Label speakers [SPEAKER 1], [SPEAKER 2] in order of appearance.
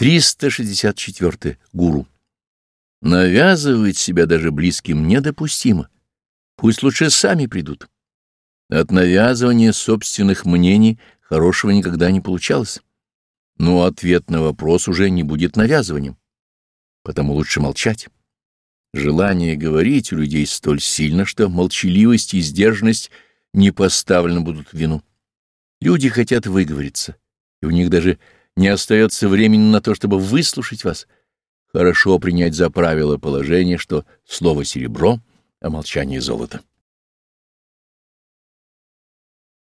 [SPEAKER 1] 364. Гуру. Навязывать себя даже близким недопустимо. Пусть лучше сами придут. От навязывания собственных мнений хорошего никогда не получалось. Но ответ на вопрос уже не будет навязыванием. Потому лучше молчать. Желание говорить у людей столь сильно, что молчаливость и сдержанность не поставлены будут в вину. Люди хотят выговориться, и у них даже не остается времени на то, чтобы выслушать вас. Хорошо принять за правило положение, что слово серебро, а молчание золото.